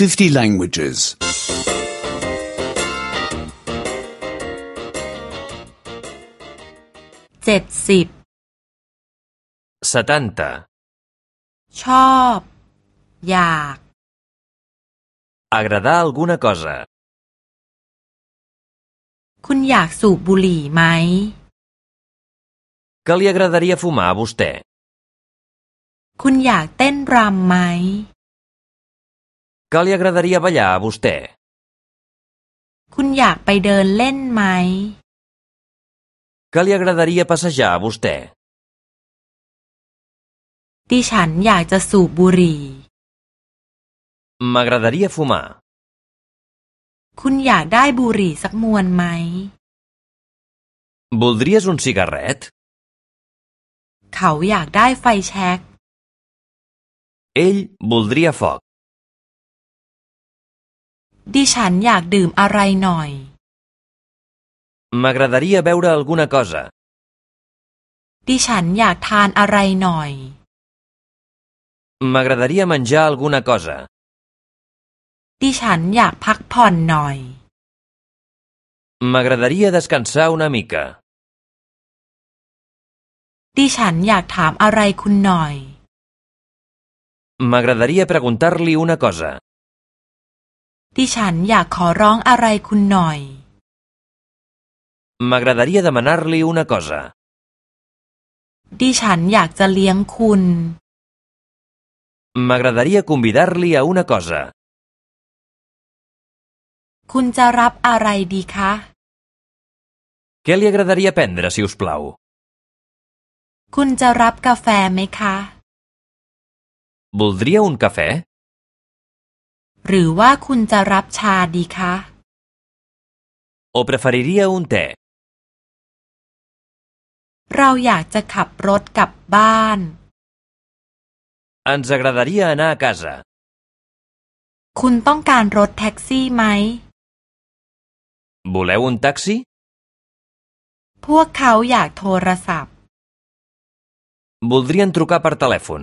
50 languages. 70 70ชอบ อยาก agradar alguna cosa คุณอยากสูบบุหรี่ไหม que li agradaria fumar a vostè คุณอยากเต้นรำไหมก็ลีกระดารีบัลยาบุสเตคุณอยากไปเดินเล่นไหมก็ลีอกระดารีปัสจาบุสเตดิฉันอยากจะสูบบุหรี่มากระดารีฟูมาคุณอยากได้บุหรี่สักมวนไหมบุลดรีสุนซิการ์เรตเขาอยากได้ไฟแช็ก e l บุลดร r i าฟอกดิฉันอยากดื่มอะไรหน่อย M'agradaria beure alguna cosa. ดิฉันอยากทานอะไรหน่อย M'agradaria menjar alguna cosa. ดิฉันอยากพักผ่อนหน่อย M'agradaria descansar una mica. ดิฉันอยากถามอะไรคุณหน่อย M'agradaria preguntar-li una cosa. ดิฉันอยากขอร้องอะไรคุณหน่อย M'agradaria demanar-li una cosa. ดิฉันอยากจะเลี้ยงคุณ M'agradaria convidar-li a una cosa. คุณจะรับอะไรดีคะ Què li agradaria prendre, si us plau? คุณจะรับกาแฟไหมคะ Voldria un cafè? หรือว่าคุณจะรับชาดีคะ O preferiria un té? เราอยากจะขับรถกลับบ้าน Ens agradaria anar a casa. คุณต้องการรถแท็กซี่ไหม Voleu un taxi? พวกเขาอยากโทรศัพท์ Voldrien trucar per telèfon.